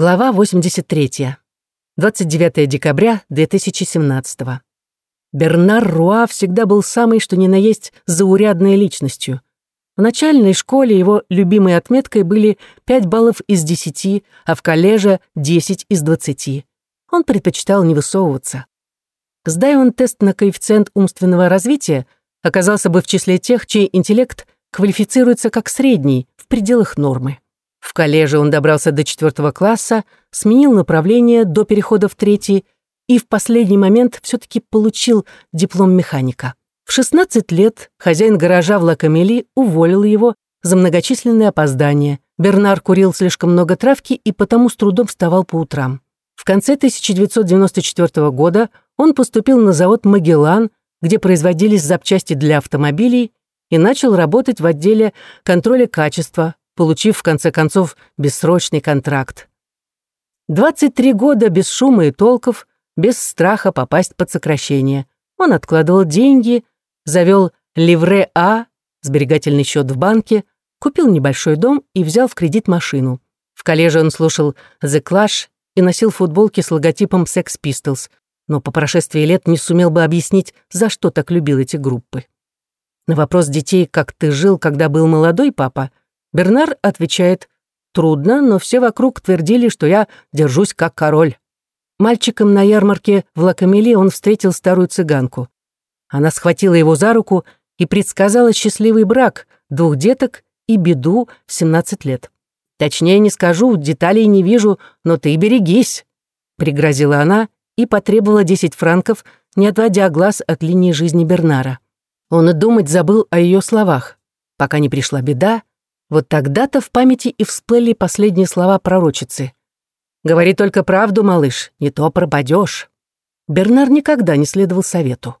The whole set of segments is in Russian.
Глава 83. 29 декабря 2017. Бернар Руа всегда был самый, что ни на есть, заурядной личностью. В начальной школе его любимой отметкой были 5 баллов из 10, а в коллеже 10 из 20. Он предпочитал не высовываться. Сдай он тест на коэффициент умственного развития, оказался бы в числе тех, чей интеллект квалифицируется как средний, в пределах нормы. В коллеже он добрался до четвертого класса, сменил направление до перехода в третий и в последний момент все-таки получил диплом механика. В 16 лет хозяин гаража в Лакамели уволил его за многочисленные опоздания. Бернар курил слишком много травки и потому с трудом вставал по утрам. В конце 1994 года он поступил на завод «Магеллан», где производились запчасти для автомобилей, и начал работать в отделе контроля качества, получив в конце концов бессрочный контракт. 23 года без шума и толков, без страха попасть под сокращение. Он откладывал деньги, завел Ливре А, сберегательный счет в банке, купил небольшой дом и взял в кредит машину. В коллеже он слушал The Clash и носил футболки с логотипом Sex Pistols, но по прошествии лет не сумел бы объяснить, за что так любил эти группы. На вопрос детей «Как ты жил, когда был молодой папа?» Бернар отвечает «Трудно, но все вокруг твердили, что я держусь как король». Мальчиком на ярмарке в Лакамеле он встретил старую цыганку. Она схватила его за руку и предсказала счастливый брак, двух деток и беду в 17 лет. «Точнее не скажу, деталей не вижу, но ты берегись», — пригрозила она и потребовала 10 франков, не отводя глаз от линии жизни Бернара. Он и думать забыл о ее словах. Пока не пришла беда, вот тогда-то в памяти и всплыли последние слова пророчицы. «Говори только правду, малыш, не то пропадешь». Бернар никогда не следовал совету.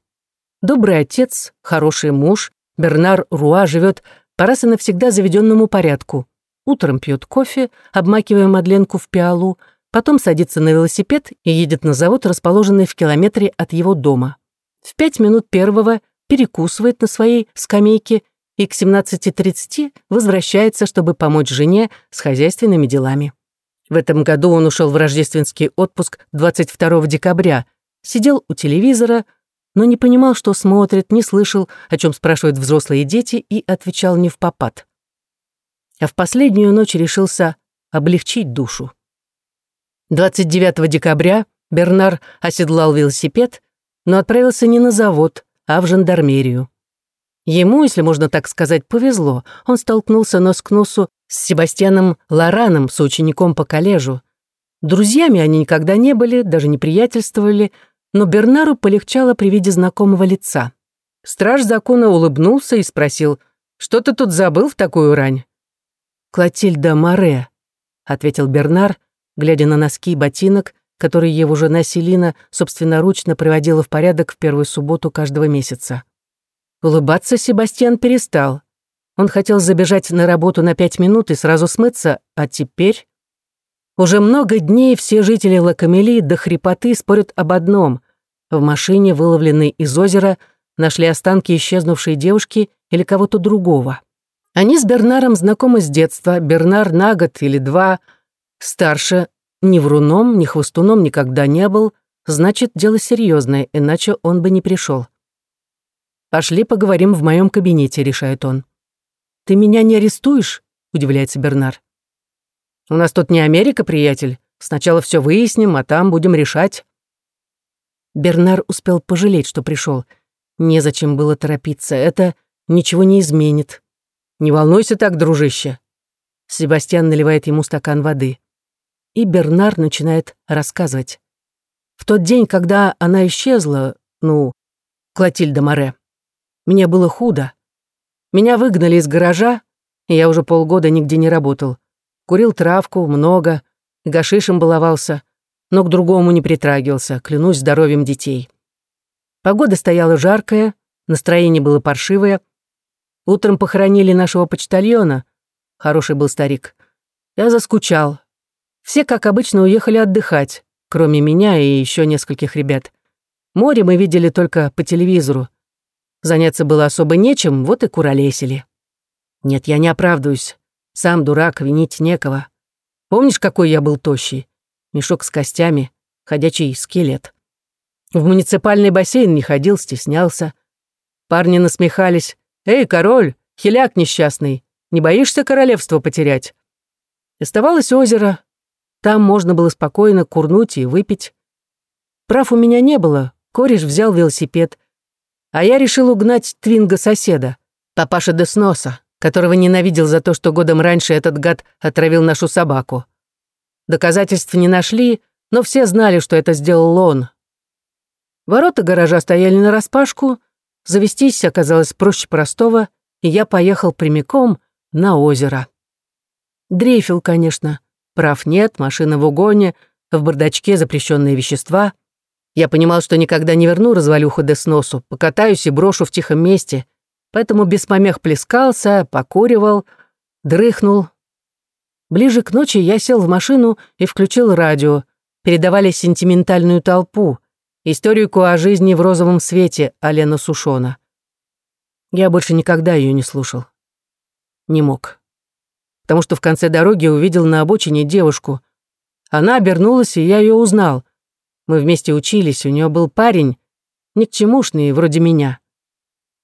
Добрый отец, хороший муж, Бернар Руа живет по раз и навсегда заведенному порядку. Утром пьет кофе, обмакивая Мадленку в пиалу, потом садится на велосипед и едет на завод, расположенный в километре от его дома. В пять минут первого перекусывает на своей скамейке и к 17.30 возвращается, чтобы помочь жене с хозяйственными делами. В этом году он ушел в рождественский отпуск 22 декабря, сидел у телевизора, но не понимал, что смотрит, не слышал, о чем спрашивают взрослые дети, и отвечал не в попад. А в последнюю ночь решился облегчить душу. 29 декабря Бернар оседлал велосипед, но отправился не на завод, а в жандармерию. Ему, если можно так сказать, повезло. Он столкнулся нос к носу с Себастьяном Лораном, соучеником по коллежу. Друзьями они никогда не были, даже не приятельствовали, но Бернару полегчало при виде знакомого лица. Страж закона улыбнулся и спросил, «Что ты тут забыл в такую рань?» «Клотильда Море», — ответил Бернар, глядя на носки и ботинок, которые его жена Селина собственноручно приводила в порядок в первую субботу каждого месяца. Улыбаться Себастьян перестал. Он хотел забежать на работу на пять минут и сразу смыться, а теперь... Уже много дней все жители Лакамели до хрипоты спорят об одном. В машине, выловленной из озера, нашли останки исчезнувшей девушки или кого-то другого. Они с Бернаром знакомы с детства, Бернар на год или два, старше, ни вруном, ни хвостуном никогда не был, значит, дело серьезное, иначе он бы не пришел. «Пошли поговорим в моем кабинете», — решает он. «Ты меня не арестуешь?» — удивляется Бернар. «У нас тут не Америка, приятель. Сначала все выясним, а там будем решать». Бернар успел пожалеть, что пришел. Незачем было торопиться, это ничего не изменит. «Не волнуйся так, дружище». Себастьян наливает ему стакан воды. И Бернар начинает рассказывать. В тот день, когда она исчезла, ну, Клотильда Море, мне было худо. Меня выгнали из гаража, и я уже полгода нигде не работал. Курил травку, много, гашишем баловался, но к другому не притрагивался, клянусь здоровьем детей. Погода стояла жаркая, настроение было паршивое. Утром похоронили нашего почтальона. Хороший был старик. Я заскучал. Все, как обычно, уехали отдыхать, кроме меня и еще нескольких ребят. Море мы видели только по телевизору. Заняться было особо нечем, вот и куролесили. Нет, я не оправдываюсь. Сам дурак, винить некого. Помнишь, какой я был тощий? мешок с костями, ходячий скелет. В муниципальный бассейн не ходил, стеснялся. Парни насмехались. «Эй, король, хиляк несчастный, не боишься королевство потерять?» Оставалось озеро. Там можно было спокойно курнуть и выпить. Прав у меня не было, кореш взял велосипед. А я решил угнать твинга соседа, папаша Десноса, которого ненавидел за то, что годом раньше этот гад отравил нашу собаку. Доказательств не нашли, но все знали, что это сделал он. Ворота гаража стояли нараспашку, завестись оказалось проще простого, и я поехал прямиком на озеро. Дрейфил, конечно. Прав нет, машина в угоне, в бардачке запрещенные вещества. Я понимал, что никогда не верну развалюху до покатаюсь и брошу в тихом месте, поэтому без помех плескался, покуривал, дрыхнул. Ближе к ночи я сел в машину и включил радио. Передавали сентиментальную толпу, историку о жизни в розовом свете Алена Сушона. Я больше никогда ее не слушал. Не мог. Потому что в конце дороги увидел на обочине девушку. Она обернулась, и я ее узнал. Мы вместе учились, у нее был парень, ни к чемушный, вроде меня.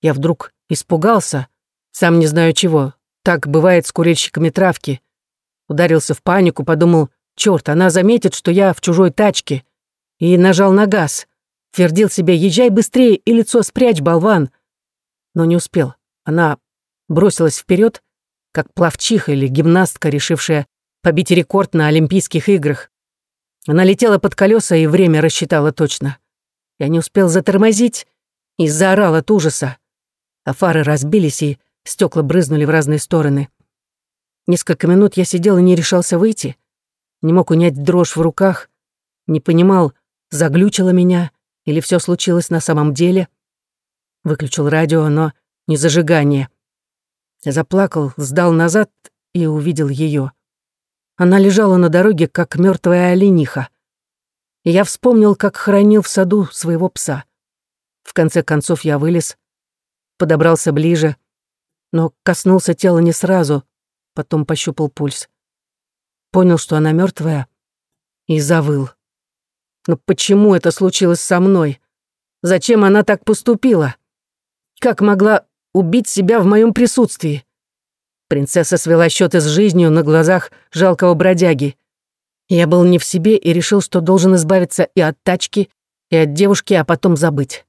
Я вдруг испугался, сам не знаю чего. Так бывает с курильщиками травки. Ударился в панику, подумал, черт, она заметит, что я в чужой тачке. И нажал на газ. Твердил себе, езжай быстрее и лицо спрячь, болван. Но не успел. Она бросилась вперед, как плавчиха или гимнастка, решившая побить рекорд на Олимпийских играх. Она летела под колеса и время рассчитала точно. Я не успел затормозить и заорал от ужаса. А фары разбились, и стекла брызнули в разные стороны. Несколько минут я сидел и не решался выйти. Не мог унять дрожь в руках. Не понимал, заглючило меня или все случилось на самом деле. Выключил радио, но не зажигание. Заплакал, сдал назад и увидел ее. Она лежала на дороге, как мертвая олениха. И я вспомнил, как хоронил в саду своего пса. В конце концов я вылез, подобрался ближе, но коснулся тела не сразу, потом пощупал пульс. Понял, что она мертвая, и завыл. Но почему это случилось со мной? Зачем она так поступила? Как могла убить себя в моем присутствии? Принцесса свела счеты с жизнью на глазах жалкого бродяги. Я был не в себе и решил, что должен избавиться и от тачки, и от девушки, а потом забыть.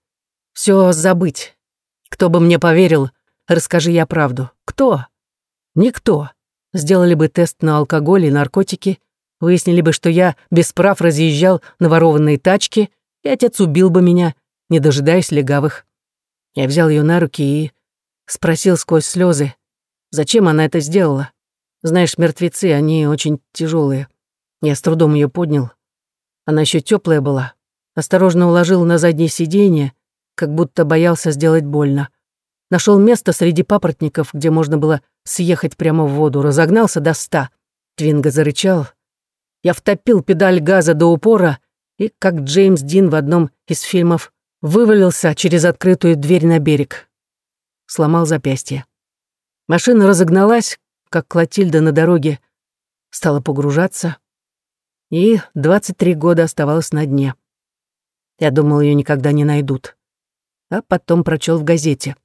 Все забыть. Кто бы мне поверил, расскажи я правду. Кто? Никто сделали бы тест на алкоголь и наркотики, выяснили бы, что я без прав разъезжал на ворованные тачки, и отец убил бы меня, не дожидаясь легавых. Я взял ее на руки и спросил сквозь слезы, зачем она это сделала. Знаешь, мертвецы, они очень тяжелые. Я с трудом ее поднял. Она еще теплая была. Осторожно уложил на заднее сиденье, как будто боялся сделать больно. Нашел место среди папоротников, где можно было съехать прямо в воду, разогнался до ста. Твинга зарычал. Я втопил педаль газа до упора и, как Джеймс Дин в одном из фильмов, вывалился через открытую дверь на берег. Сломал запястье. Машина разогналась, как Клотильда на дороге, стала погружаться, и 23 года оставалась на дне. Я думал, ее никогда не найдут. А потом прочел в газете.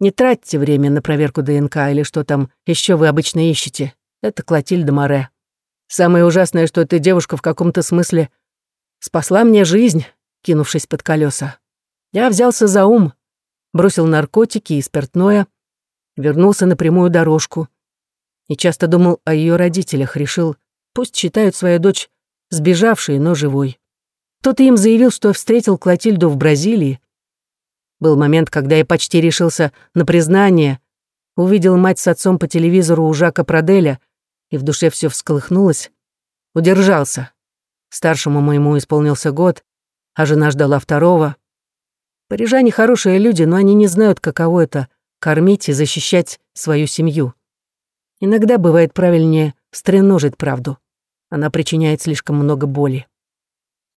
Не тратьте время на проверку ДНК или что там еще вы обычно ищете. Это Клотильда Море. Самое ужасное, что эта девушка в каком-то смысле спасла мне жизнь, кинувшись под колеса. Я взялся за ум, бросил наркотики и спиртное, вернулся на прямую дорожку. И часто думал о ее родителях, решил, пусть считают свою дочь сбежавшей, но живой. Кто-то им заявил, что встретил Клотильду в Бразилии, был момент, когда я почти решился на признание, увидел мать с отцом по телевизору у Жака Проделя, и в душе все всколыхнулось. Удержался. Старшему моему исполнился год, а жена ждала второго. Парижане хорошие люди, но они не знают, каково это — кормить и защищать свою семью. Иногда бывает правильнее стреножить правду. Она причиняет слишком много боли.